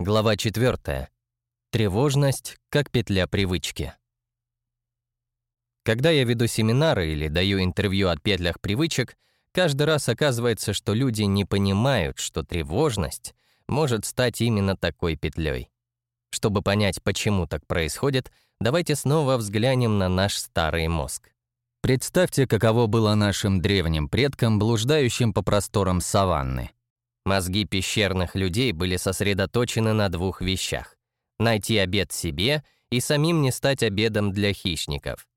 Глава 4. Тревожность как петля привычки. Когда я веду семинары или даю интервью о петлях привычек, каждый раз оказывается, что люди не понимают, что тревожность может стать именно такой петлей. Чтобы понять, почему так происходит, давайте снова взглянем на наш старый мозг. Представьте, каково было нашим древним предкам, блуждающим по просторам саванны. Мозги пещерных людей были сосредоточены на двух вещах — найти обед себе и самим не стать обедом для хищников.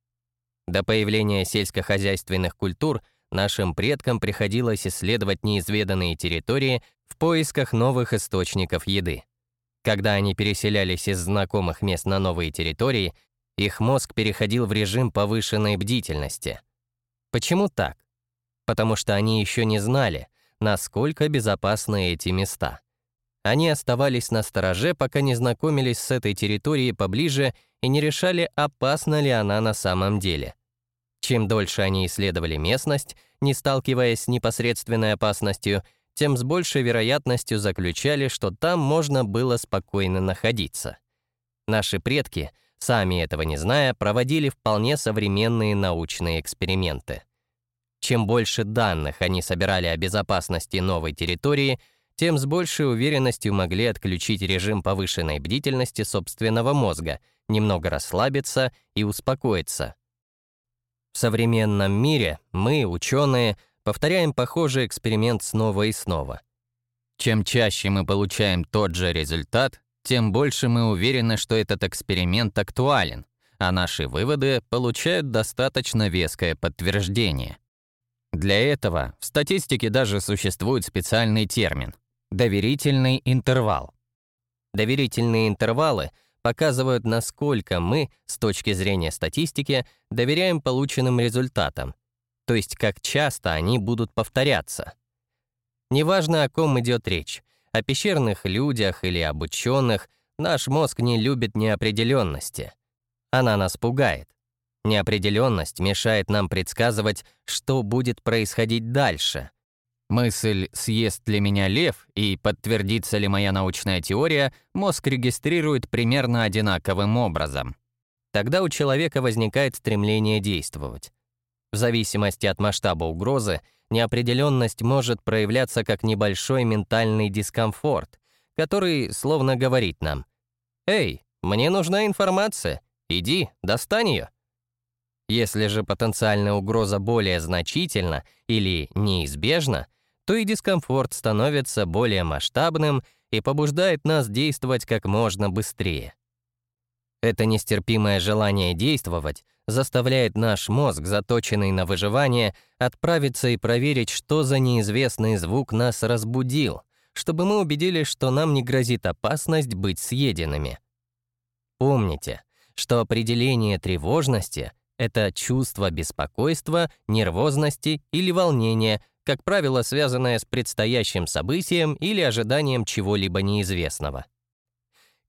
До появления сельскохозяйственных культур нашим предкам приходилось исследовать неизведанные территории в поисках новых источников еды. Когда они переселялись из знакомых мест на новые территории, их мозг переходил в режим повышенной бдительности. Почему так? Потому что они еще не знали, насколько безопасны эти места. Они оставались на стороже, пока не знакомились с этой территорией поближе и не решали, опасна ли она на самом деле. Чем дольше они исследовали местность, не сталкиваясь с непосредственной опасностью, тем с большей вероятностью заключали, что там можно было спокойно находиться. Наши предки, сами этого не зная, проводили вполне современные научные эксперименты. Чем больше данных они собирали о безопасности новой территории, тем с большей уверенностью могли отключить режим повышенной бдительности собственного мозга, немного расслабиться и успокоиться. В современном мире мы, ученые, повторяем похожий эксперимент снова и снова. Чем чаще мы получаем тот же результат, тем больше мы уверены, что этот эксперимент актуален, а наши выводы получают достаточно веское подтверждение. Для этого в статистике даже существует специальный термин — доверительный интервал. Доверительные интервалы показывают, насколько мы, с точки зрения статистики, доверяем полученным результатам, то есть как часто они будут повторяться. Неважно, о ком идет речь, о пещерных людях или об ученых, наш мозг не любит неопределенности. Она нас пугает. Неопределенность мешает нам предсказывать, что будет происходить дальше. Мысль «съест ли меня лев» и «подтвердится ли моя научная теория» мозг регистрирует примерно одинаковым образом. Тогда у человека возникает стремление действовать. В зависимости от масштаба угрозы, неопределенность может проявляться как небольшой ментальный дискомфорт, который словно говорит нам «Эй, мне нужна информация, иди, достань ее». Если же потенциальная угроза более значительна или неизбежна, то и дискомфорт становится более масштабным и побуждает нас действовать как можно быстрее. Это нестерпимое желание действовать заставляет наш мозг, заточенный на выживание, отправиться и проверить, что за неизвестный звук нас разбудил, чтобы мы убедились, что нам не грозит опасность быть съеденными. Помните, что определение тревожности это чувство беспокойства, нервозности или волнения, как правило, связанное с предстоящим событием или ожиданием чего-либо неизвестного.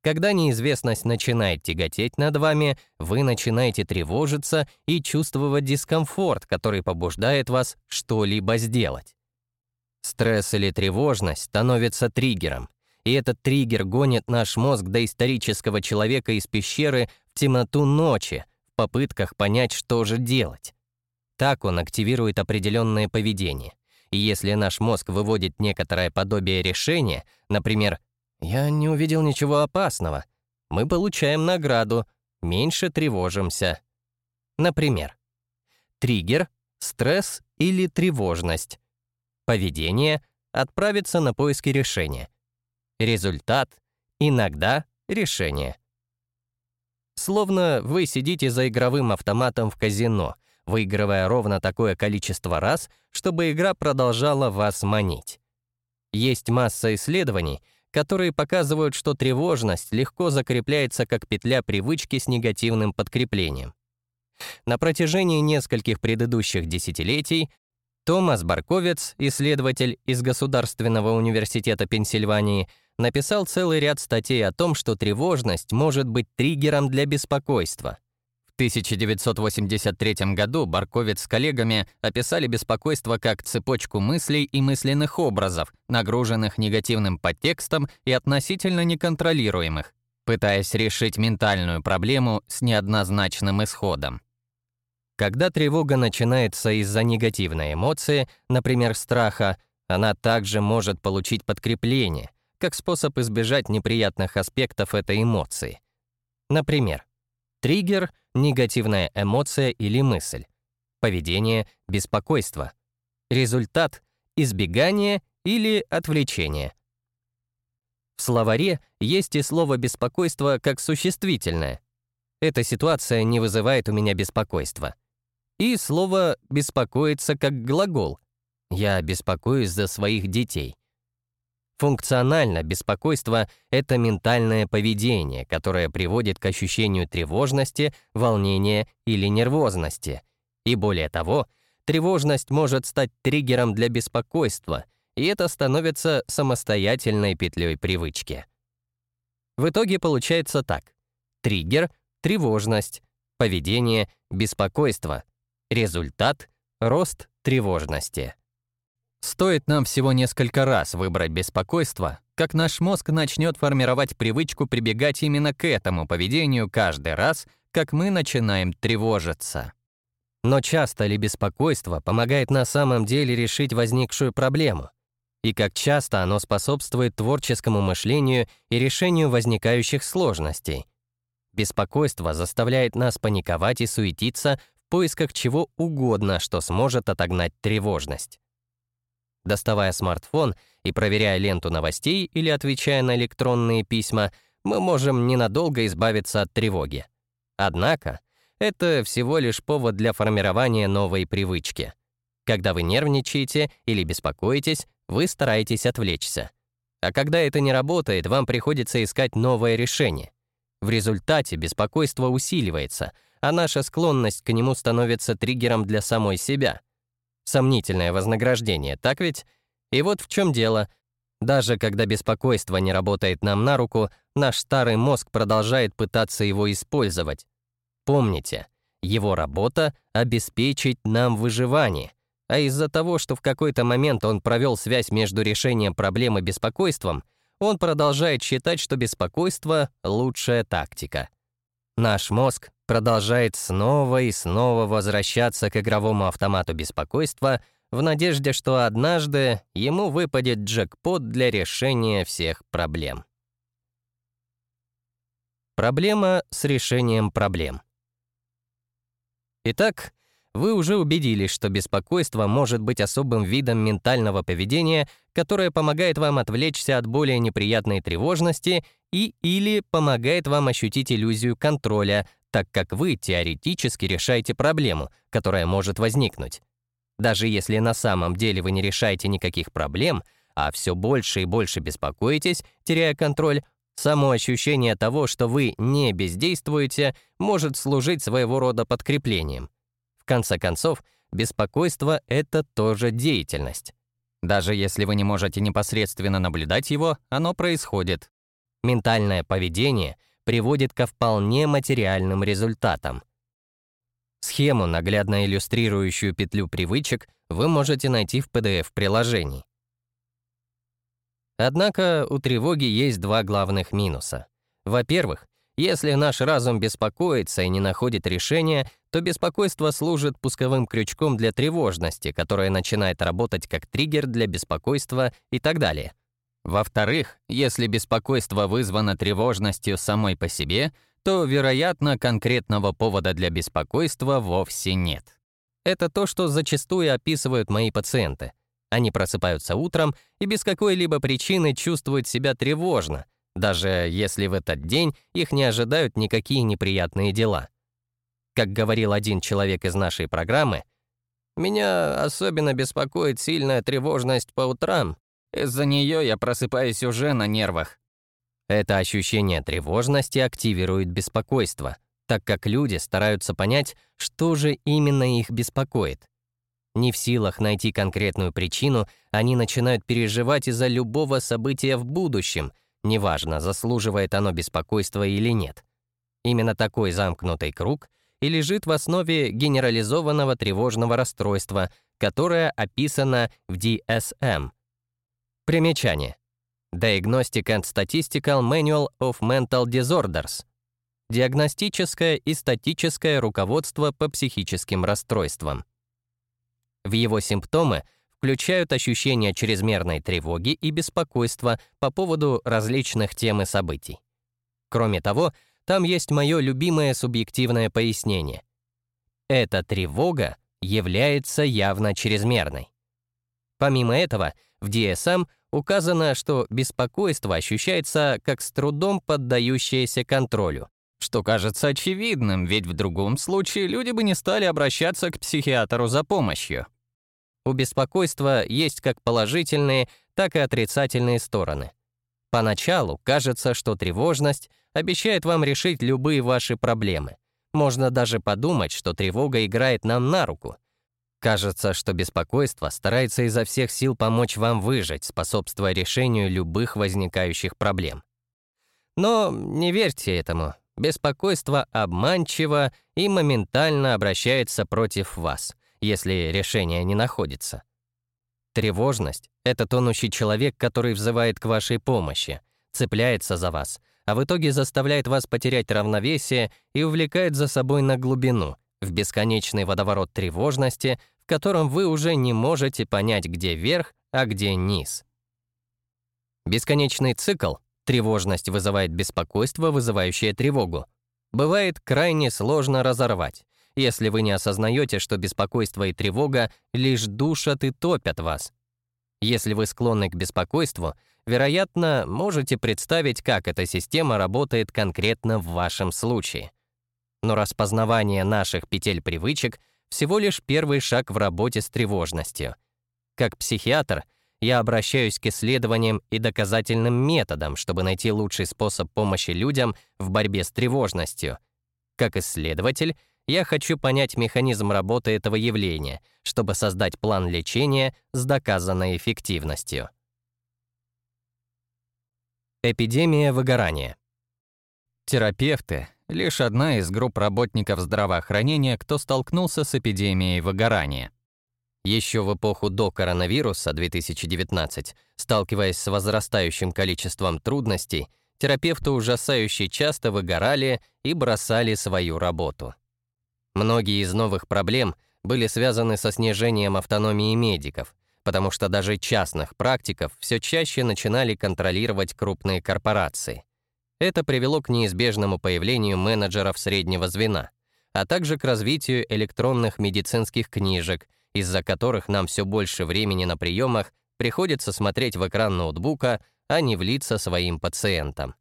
Когда неизвестность начинает тяготеть над вами, вы начинаете тревожиться и чувствовать дискомфорт, который побуждает вас что-либо сделать. Стресс или тревожность становится триггером, и этот триггер гонит наш мозг до исторического человека из пещеры в темноту ночи, попытках понять, что же делать. Так он активирует определенное поведение. И если наш мозг выводит некоторое подобие решения, например, «я не увидел ничего опасного», мы получаем награду, меньше тревожимся. Например, триггер, стресс или тревожность. Поведение — отправиться на поиски решения. Результат — иногда решение. Словно вы сидите за игровым автоматом в казино, выигрывая ровно такое количество раз, чтобы игра продолжала вас манить. Есть масса исследований, которые показывают, что тревожность легко закрепляется как петля привычки с негативным подкреплением. На протяжении нескольких предыдущих десятилетий Томас Барковец, исследователь из Государственного университета Пенсильвании, написал целый ряд статей о том, что тревожность может быть триггером для беспокойства. В 1983 году Барковец с коллегами описали беспокойство как цепочку мыслей и мысленных образов, нагруженных негативным подтекстом и относительно неконтролируемых, пытаясь решить ментальную проблему с неоднозначным исходом. Когда тревога начинается из-за негативной эмоции, например, страха, она также может получить подкрепление, как способ избежать неприятных аспектов этой эмоции. Например, триггер — негативная эмоция или мысль, поведение — беспокойство, результат — избегание или отвлечение. В словаре есть и слово «беспокойство» как существительное. Эта ситуация не вызывает у меня беспокойства. И слово «беспокоиться» как глагол. Я беспокоюсь за своих детей. Функционально беспокойство — это ментальное поведение, которое приводит к ощущению тревожности, волнения или нервозности. И более того, тревожность может стать триггером для беспокойства, и это становится самостоятельной петлей привычки. В итоге получается так. Триггер — тревожность, поведение — беспокойство, результат — рост тревожности. Стоит нам всего несколько раз выбрать беспокойство, как наш мозг начнет формировать привычку прибегать именно к этому поведению каждый раз, как мы начинаем тревожиться. Но часто ли беспокойство помогает на самом деле решить возникшую проблему? И как часто оно способствует творческому мышлению и решению возникающих сложностей? Беспокойство заставляет нас паниковать и суетиться в поисках чего угодно, что сможет отогнать тревожность. Доставая смартфон и проверяя ленту новостей или отвечая на электронные письма, мы можем ненадолго избавиться от тревоги. Однако, это всего лишь повод для формирования новой привычки. Когда вы нервничаете или беспокоитесь, вы стараетесь отвлечься. А когда это не работает, вам приходится искать новое решение. В результате беспокойство усиливается, а наша склонность к нему становится триггером для самой себя — Сомнительное вознаграждение, так ведь? И вот в чем дело. Даже когда беспокойство не работает нам на руку, наш старый мозг продолжает пытаться его использовать. Помните, его работа — обеспечить нам выживание, а из-за того, что в какой-то момент он провел связь между решением проблемы беспокойством, он продолжает считать, что беспокойство — лучшая тактика. Наш мозг продолжает снова и снова возвращаться к игровому автомату беспокойства в надежде, что однажды ему выпадет джекпот для решения всех проблем. Проблема с решением проблем. Итак, вы уже убедились, что беспокойство может быть особым видом ментального поведения, которое помогает вам отвлечься от более неприятной тревожности и или помогает вам ощутить иллюзию контроля, так как вы теоретически решаете проблему, которая может возникнуть. Даже если на самом деле вы не решаете никаких проблем, а все больше и больше беспокоитесь, теряя контроль, само ощущение того, что вы не бездействуете, может служить своего рода подкреплением. В конце концов, беспокойство — это тоже деятельность. Даже если вы не можете непосредственно наблюдать его, оно происходит. Ментальное поведение приводит ко вполне материальным результатам. Схему, наглядно иллюстрирующую петлю привычек, вы можете найти в PDF-приложении. Однако у тревоги есть два главных минуса. Во-первых, если наш разум беспокоится и не находит решения, то беспокойство служит пусковым крючком для тревожности, которая начинает работать как триггер для беспокойства и так далее. Во-вторых, если беспокойство вызвано тревожностью самой по себе, то, вероятно, конкретного повода для беспокойства вовсе нет. Это то, что зачастую описывают мои пациенты. Они просыпаются утром и без какой-либо причины чувствуют себя тревожно, даже если в этот день их не ожидают никакие неприятные дела. Как говорил один человек из нашей программы, «Меня особенно беспокоит сильная тревожность по утрам. Из-за нее я просыпаюсь уже на нервах». Это ощущение тревожности активирует беспокойство, так как люди стараются понять, что же именно их беспокоит. Не в силах найти конкретную причину, они начинают переживать из-за любого события в будущем, неважно, заслуживает оно беспокойства или нет. Именно такой замкнутый круг и лежит в основе генерализованного тревожного расстройства, которое описано в DSM. Примечание. Diagnostic and Statistical Manual of Mental Disorders. Диагностическое и статическое руководство по психическим расстройствам. В его симптомы включают ощущение чрезмерной тревоги и беспокойства по поводу различных тем и событий. Кроме того, там есть мое любимое субъективное пояснение. Эта тревога является явно чрезмерной. Помимо этого, в DSM указано, что беспокойство ощущается как с трудом поддающееся контролю, что кажется очевидным, ведь в другом случае люди бы не стали обращаться к психиатру за помощью. У беспокойства есть как положительные, так и отрицательные стороны. Поначалу кажется, что тревожность обещает вам решить любые ваши проблемы. Можно даже подумать, что тревога играет нам на руку. Кажется, что беспокойство старается изо всех сил помочь вам выжить, способствуя решению любых возникающих проблем. Но не верьте этому. Беспокойство обманчиво и моментально обращается против вас, если решение не находится. Тревожность — это тонущий человек, который взывает к вашей помощи, цепляется за вас, а в итоге заставляет вас потерять равновесие и увлекает за собой на глубину, в бесконечный водоворот тревожности, в котором вы уже не можете понять, где верх, а где низ. Бесконечный цикл — тревожность вызывает беспокойство, вызывающее тревогу — бывает крайне сложно разорвать, если вы не осознаете, что беспокойство и тревога лишь душат и топят вас. Если вы склонны к беспокойству, вероятно, можете представить, как эта система работает конкретно в вашем случае. Но распознавание наших петель привычек всего лишь первый шаг в работе с тревожностью. Как психиатр, я обращаюсь к исследованиям и доказательным методам, чтобы найти лучший способ помощи людям в борьбе с тревожностью. Как исследователь — я хочу понять механизм работы этого явления, чтобы создать план лечения с доказанной эффективностью. Эпидемия выгорания. Терапевты — лишь одна из групп работников здравоохранения, кто столкнулся с эпидемией выгорания. Еще в эпоху до коронавируса 2019, сталкиваясь с возрастающим количеством трудностей, терапевты ужасающе часто выгорали и бросали свою работу. Многие из новых проблем были связаны со снижением автономии медиков, потому что даже частных практиков все чаще начинали контролировать крупные корпорации. Это привело к неизбежному появлению менеджеров среднего звена, а также к развитию электронных медицинских книжек, из-за которых нам все больше времени на приемах приходится смотреть в экран ноутбука, а не в лица своим пациентам.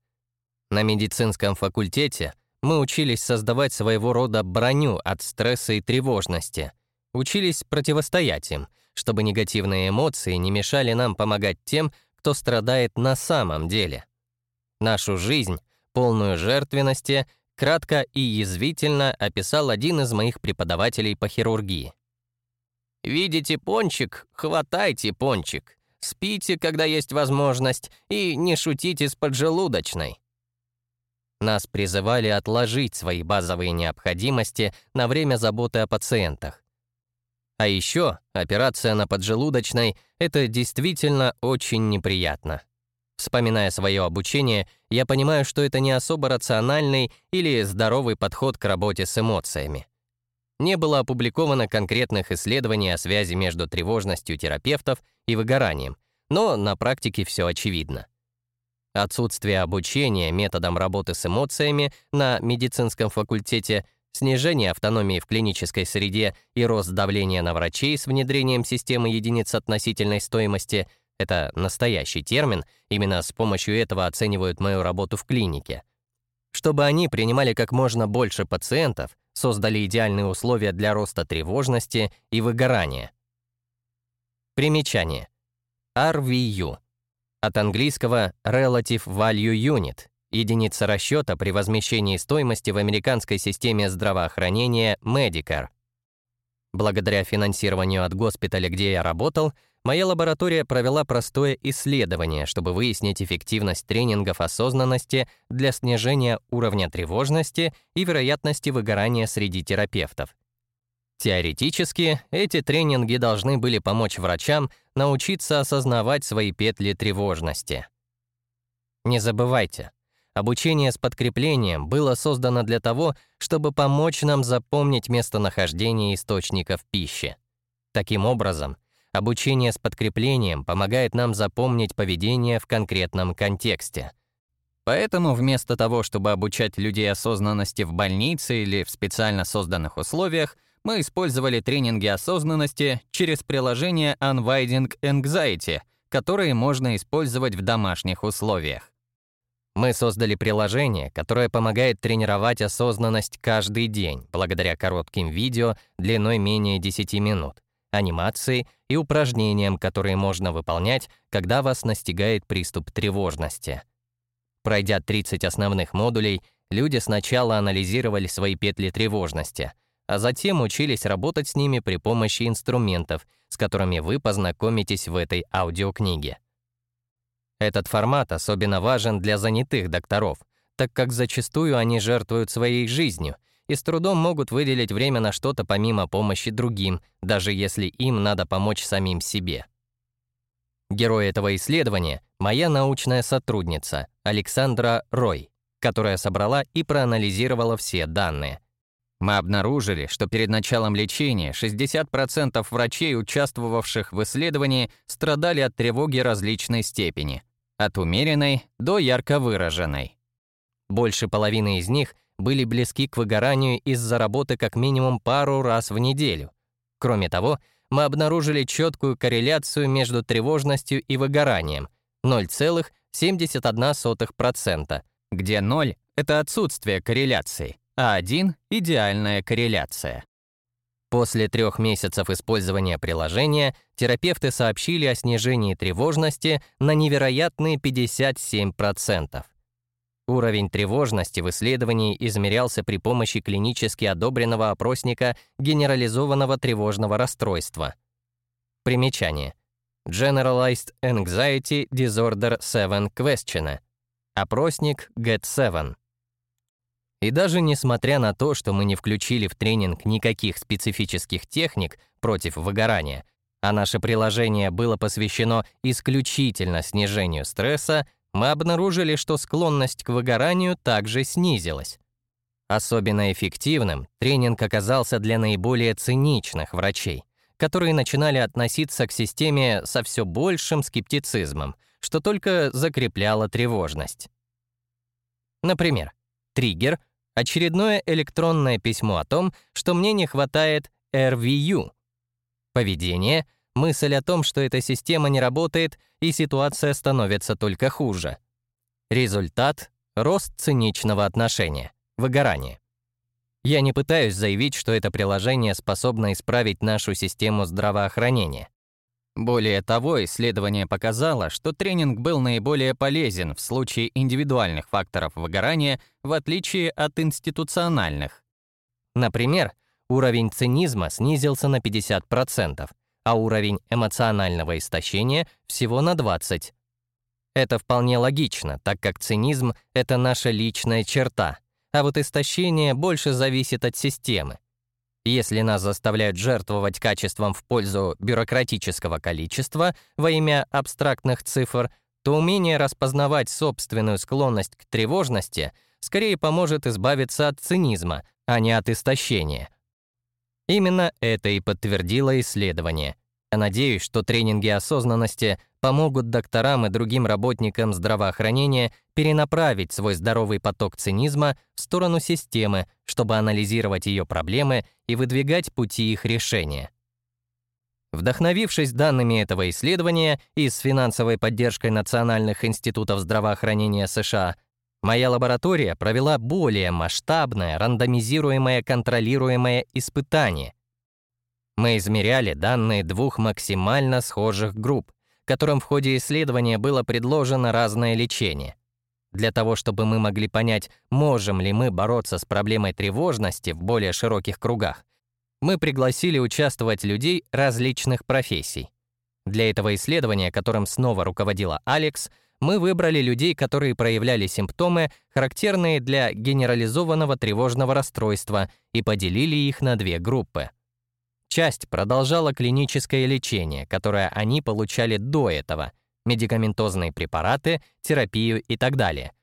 На медицинском факультете мы учились создавать своего рода броню от стресса и тревожности, учились противостоять им, чтобы негативные эмоции не мешали нам помогать тем, кто страдает на самом деле. Нашу жизнь, полную жертвенности, кратко и язвительно описал один из моих преподавателей по хирургии. «Видите пончик? Хватайте пончик. Спите, когда есть возможность, и не шутите с поджелудочной. Нас призывали отложить свои базовые необходимости на время заботы о пациентах. А еще операция на поджелудочной — это действительно очень неприятно. Вспоминая свое обучение, я понимаю, что это не особо рациональный или здоровый подход к работе с эмоциями. Не было опубликовано конкретных исследований о связи между тревожностью терапевтов и выгоранием, но на практике все очевидно. Отсутствие обучения методам работы с эмоциями на медицинском факультете, снижение автономии в клинической среде и рост давления на врачей с внедрением системы единиц относительной стоимости — это настоящий термин, именно с помощью этого оценивают мою работу в клинике. Чтобы они принимали как можно больше пациентов, создали идеальные условия для роста тревожности и выгорания. Примечание. RVU от английского Relative Value Unit — единица расчета при возмещении стоимости в американской системе здравоохранения Medicare. Благодаря финансированию от госпиталя, где я работал, моя лаборатория провела простое исследование, чтобы выяснить эффективность тренингов осознанности для снижения уровня тревожности и вероятности выгорания среди терапевтов. Теоретически, эти тренинги должны были помочь врачам научиться осознавать свои петли тревожности. Не забывайте, обучение с подкреплением было создано для того, чтобы помочь нам запомнить местонахождение источников пищи. Таким образом, обучение с подкреплением помогает нам запомнить поведение в конкретном контексте. Поэтому вместо того, чтобы обучать людей осознанности в больнице или в специально созданных условиях, мы использовали тренинги осознанности через приложение Unwinding Anxiety, которые можно использовать в домашних условиях. Мы создали приложение, которое помогает тренировать осознанность каждый день благодаря коротким видео длиной менее 10 минут, анимации и упражнениям, которые можно выполнять, когда вас настигает приступ тревожности. Пройдя 30 основных модулей, люди сначала анализировали свои петли тревожности, а затем учились работать с ними при помощи инструментов, с которыми вы познакомитесь в этой аудиокниге. Этот формат особенно важен для занятых докторов, так как зачастую они жертвуют своей жизнью и с трудом могут выделить время на что-то помимо помощи другим, даже если им надо помочь самим себе. Герой этого исследования — моя научная сотрудница Александра Рой, которая собрала и проанализировала все данные — мы обнаружили, что перед началом лечения 60% врачей, участвовавших в исследовании, страдали от тревоги различной степени, от умеренной до ярко выраженной. Больше половины из них были близки к выгоранию из-за работы как минимум пару раз в неделю. Кроме того, мы обнаружили четкую корреляцию между тревожностью и выгоранием 0,71%, где 0 — это отсутствие корреляции, а 1 — идеальная корреляция. После трех месяцев использования приложения терапевты сообщили о снижении тревожности на невероятные 57%. Уровень тревожности в исследовании измерялся при помощи клинически одобренного опросника генерализованного тревожного расстройства. Примечание. Generalized Anxiety Disorder 7 Question. Опросник GET7. И даже несмотря на то, что мы не включили в тренинг никаких специфических техник против выгорания, а наше приложение было посвящено исключительно снижению стресса, мы обнаружили, что склонность к выгоранию также снизилась. Особенно эффективным тренинг оказался для наиболее циничных врачей, которые начинали относиться к системе со все большим скептицизмом, что только закрепляло тревожность. Например, триггер — Очередное электронное письмо о том, что мне не хватает RVU. Поведение — мысль о том, что эта система не работает и ситуация становится только хуже. Результат — рост циничного отношения, выгорание. Я не пытаюсь заявить, что это приложение способно исправить нашу систему здравоохранения. Более того, исследование показало, что тренинг был наиболее полезен в случае индивидуальных факторов выгорания, в отличие от институциональных. Например, уровень цинизма снизился на 50%, а уровень эмоционального истощения всего на 20%. Это вполне логично, так как цинизм — это наша личная черта, а вот истощение больше зависит от системы. Если нас заставляют жертвовать качеством в пользу бюрократического количества во имя абстрактных цифр, то умение распознавать собственную склонность к тревожности скорее поможет избавиться от цинизма, а не от истощения. Именно это и подтвердило исследование. Я надеюсь, что тренинги осознанности помогут докторам и другим работникам здравоохранения перенаправить свой здоровый поток цинизма в сторону системы, чтобы анализировать ее проблемы и выдвигать пути их решения. Вдохновившись данными этого исследования и с финансовой поддержкой Национальных институтов здравоохранения США, моя лаборатория провела более масштабное, рандомизируемое, контролируемое испытание. Мы измеряли данные двух максимально схожих групп, которым в ходе исследования было предложено разное лечение. Для того, чтобы мы могли понять, можем ли мы бороться с проблемой тревожности в более широких кругах, мы пригласили участвовать людей различных профессий. Для этого исследования, которым снова руководила Алекс, мы выбрали людей, которые проявляли симптомы, характерные для генерализованного тревожного расстройства, и поделили их на две группы. Часть продолжала клиническое лечение, которое они получали до этого, медикаментозные препараты, терапию и так далее.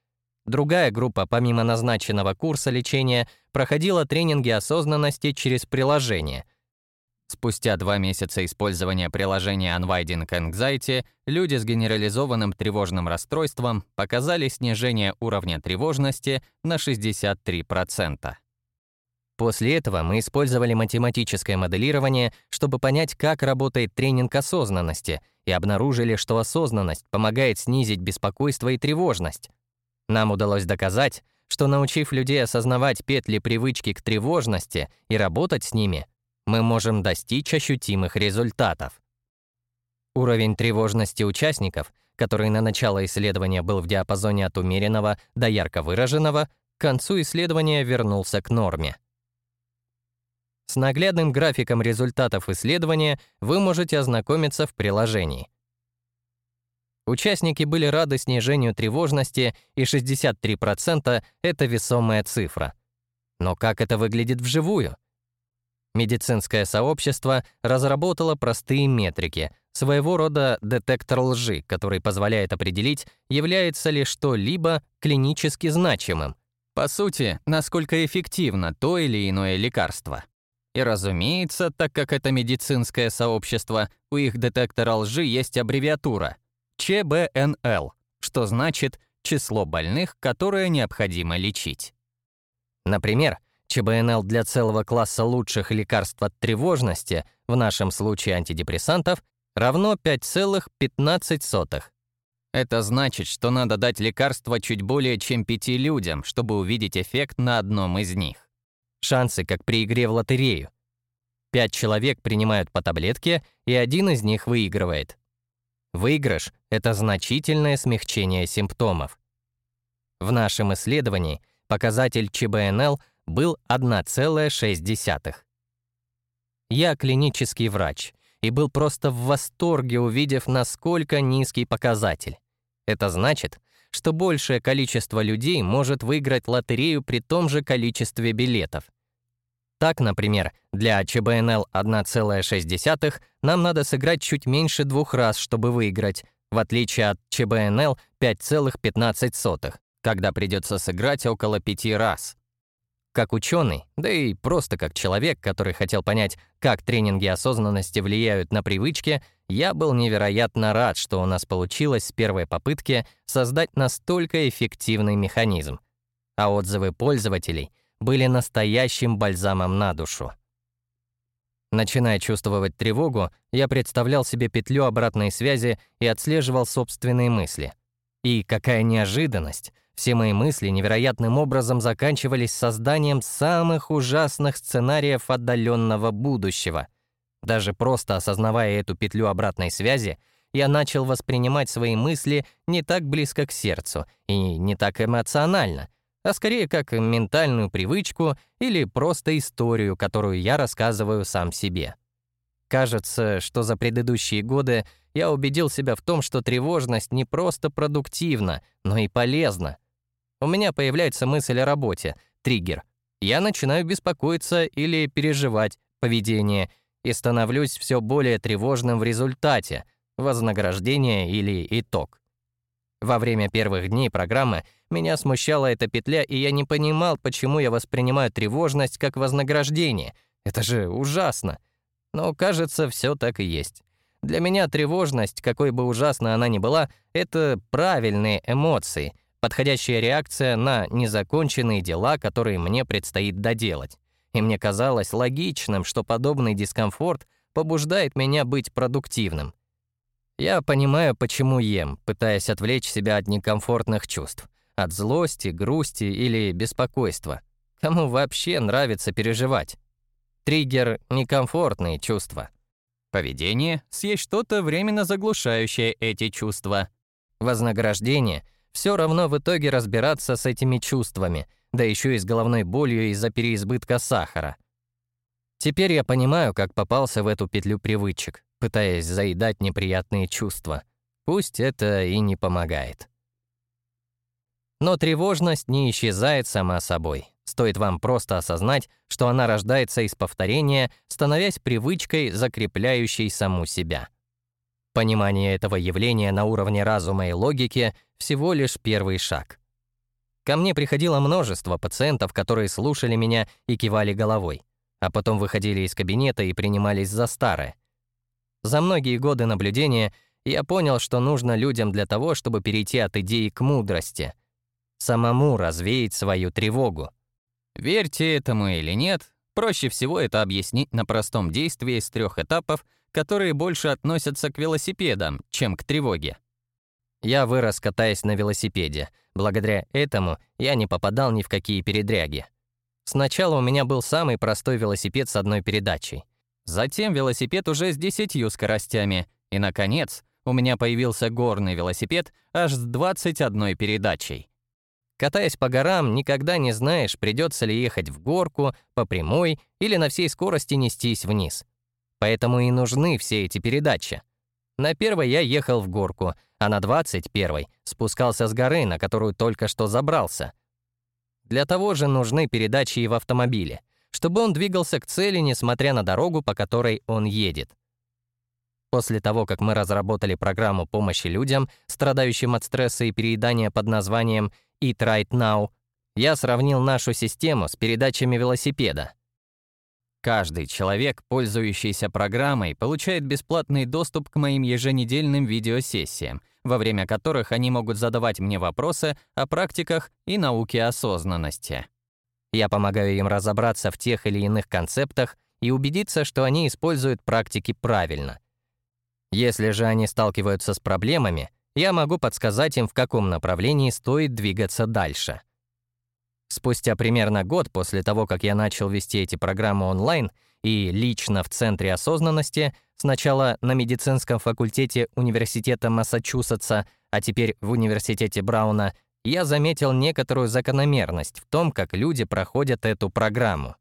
Другая группа, помимо назначенного курса лечения, проходила тренинги осознанности через приложение — Спустя два месяца использования приложения Unwinding Anxiety люди с генерализованным тревожным расстройством показали снижение уровня тревожности на 63%. После этого мы использовали математическое моделирование, чтобы понять, как работает тренинг осознанности, и обнаружили, что осознанность помогает снизить беспокойство и тревожность. Нам удалось доказать, что научив людей осознавать петли привычки к тревожности и работать с ними, мы можем достичь ощутимых результатов. Уровень тревожности участников, который на начало исследования был в диапазоне от умеренного до ярко выраженного, к концу исследования вернулся к норме. С наглядным графиком результатов исследования вы можете ознакомиться в приложении. Участники были рады снижению тревожности, и 63% — это весомая цифра. Но как это выглядит вживую? Медицинское сообщество разработало простые метрики, своего рода детектор лжи, который позволяет определить, является ли что-либо клинически значимым. По сути, насколько эффективно то или иное лекарство. И разумеется, так как это медицинское сообщество, у их детектора лжи есть аббревиатура ЧБНЛ, что значит число больных, которое необходимо лечить. Например, ЧБНЛ для целого класса лучших лекарств от тревожности, в нашем случае антидепрессантов, равно 5,15. Это значит, что надо дать лекарство чуть более чем пяти людям, чтобы увидеть эффект на одном из них. Шансы, как при игре в лотерею. Пять человек принимают по таблетке, и один из них выигрывает. Выигрыш — это значительное смягчение симптомов. В нашем исследовании показатель ЧБНЛ был 1,6. Я клинический врач и был просто в восторге, увидев, насколько низкий показатель. Это значит, что большее количество людей может выиграть лотерею при том же количестве билетов. Так, например, для ЧБНЛ 1,6 нам надо сыграть чуть меньше двух раз, чтобы выиграть, в отличие от ЧБНЛ 5,15, когда придется сыграть около пяти раз. Как ученый, да и просто как человек, который хотел понять, как тренинги осознанности влияют на привычки, я был невероятно рад, что у нас получилось с первой попытки создать настолько эффективный механизм. А отзывы пользователей были настоящим бальзамом на душу. Начиная чувствовать тревогу, я представлял себе петлю обратной связи и отслеживал собственные мысли. И какая неожиданность! Все мои мысли невероятным образом заканчивались созданием самых ужасных сценариев отдаленного будущего. Даже просто осознавая эту петлю обратной связи, я начал воспринимать свои мысли не так близко к сердцу и не так эмоционально, а скорее как ментальную привычку или просто историю, которую я рассказываю сам себе. Кажется, что за предыдущие годы я убедил себя в том, что тревожность не просто продуктивна, но и полезна — у меня появляется мысль о работе, триггер. Я начинаю беспокоиться или переживать поведение и становлюсь все более тревожным в результате, вознаграждение или итог. Во время первых дней программы меня смущала эта петля, и я не понимал, почему я воспринимаю тревожность как вознаграждение. Это же ужасно. Но, кажется, все так и есть. Для меня тревожность, какой бы ужасной она ни была, это правильные эмоции — подходящая реакция на незаконченные дела, которые мне предстоит доделать. И мне казалось логичным, что подобный дискомфорт побуждает меня быть продуктивным. Я понимаю, почему ем, пытаясь отвлечь себя от некомфортных чувств, от злости, грусти или беспокойства. Кому вообще нравится переживать? Триггер — некомфортные чувства. Поведение — съесть что-то временно заглушающее эти чувства. Вознаграждение — все равно в итоге разбираться с этими чувствами, да еще и с головной болью из-за переизбытка сахара. Теперь я понимаю, как попался в эту петлю привычек, пытаясь заедать неприятные чувства. Пусть это и не помогает. Но тревожность не исчезает сама собой. Стоит вам просто осознать, что она рождается из повторения, становясь привычкой, закрепляющей саму себя. Понимание этого явления на уровне разума и логики — всего лишь первый шаг. Ко мне приходило множество пациентов, которые слушали меня и кивали головой а потом выходили из кабинета и принимались за старое. За многие годы наблюдения я понял, что нужно людям для того, чтобы перейти от идеи к мудрости, самому развеять свою тревогу. Верьте этому или нет, проще всего это объяснить на простом действии из трех этапов, которые больше относятся к велосипедам, чем к тревоге. Я вырос, катаясь на велосипеде. Благодаря этому я не попадал ни в какие передряги. Сначала у меня был самый простой велосипед с одной передачей. Затем велосипед уже с десятью скоростями. И, наконец, у меня появился горный велосипед аж с 21 передачей. Катаясь по горам, никогда не знаешь, придется ли ехать в горку, по прямой или на всей скорости нестись вниз. Поэтому и нужны все эти передачи. На первой я ехал в горку, а на 21 спускался с горы, на которую только что забрался — для того же нужны передачи и в автомобиле, чтобы он двигался к цели, несмотря на дорогу, по которой он едет. После того, как мы разработали программу помощи людям, страдающим от стресса и переедания под названием Eat Right Now, я сравнил нашу систему с передачами велосипеда. Каждый человек, пользующийся программой, получает бесплатный доступ к моим еженедельным видеосессиям, во время которых они могут задавать мне вопросы о практиках и науке осознанности. Я помогаю им разобраться в тех или иных концептах и убедиться, что они используют практики правильно. Если же они сталкиваются с проблемами, я могу подсказать им, в каком направлении стоит двигаться дальше. Спустя примерно год после того, как я начал вести эти программы онлайн и лично в Центре осознанности — Сначала на медицинском факультете Университета Массачусетса, а теперь в Университете Брауна, я заметил некоторую закономерность в том, как люди проходят эту программу.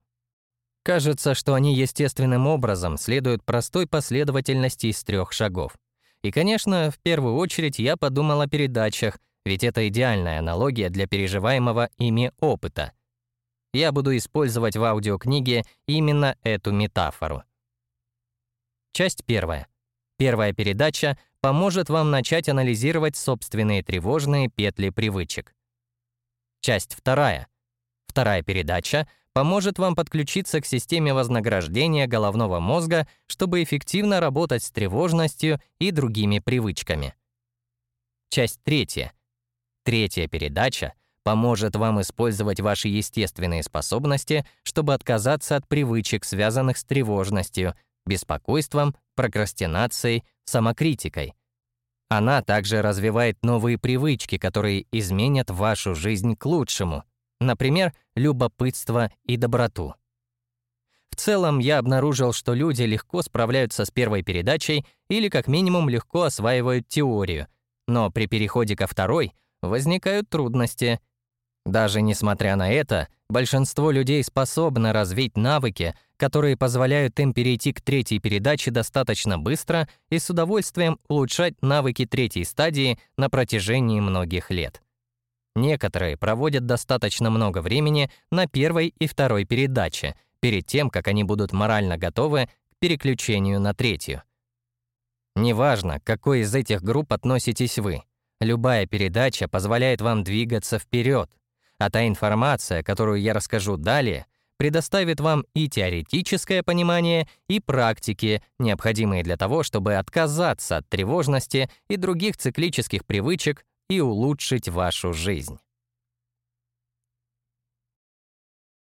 Кажется, что они естественным образом следуют простой последовательности из трех шагов. И, конечно, в первую очередь я подумал о передачах, ведь это идеальная аналогия для переживаемого ими опыта. Я буду использовать в аудиокниге именно эту метафору. Часть первая. Первая передача поможет вам начать анализировать собственные тревожные петли привычек. Часть вторая. Вторая передача поможет вам подключиться к системе вознаграждения головного мозга, чтобы эффективно работать с тревожностью и другими привычками. Часть третья. Третья передача поможет вам использовать ваши естественные способности, чтобы отказаться от привычек, связанных с тревожностью, беспокойством, прокрастинацией, самокритикой. Она также развивает новые привычки, которые изменят вашу жизнь к лучшему, например, любопытство и доброту. В целом, я обнаружил, что люди легко справляются с первой передачей или как минимум легко осваивают теорию, но при переходе ко второй возникают трудности. Даже несмотря на это, большинство людей способно развить навыки, которые позволяют им перейти к третьей передаче достаточно быстро и с удовольствием улучшать навыки третьей стадии на протяжении многих лет. Некоторые проводят достаточно много времени на первой и второй передаче, перед тем, как они будут морально готовы к переключению на третью. Неважно, к какой из этих групп относитесь вы, любая передача позволяет вам двигаться вперед, а та информация, которую я расскажу далее — предоставит вам и теоретическое понимание, и практики, необходимые для того, чтобы отказаться от тревожности и других циклических привычек и улучшить вашу жизнь.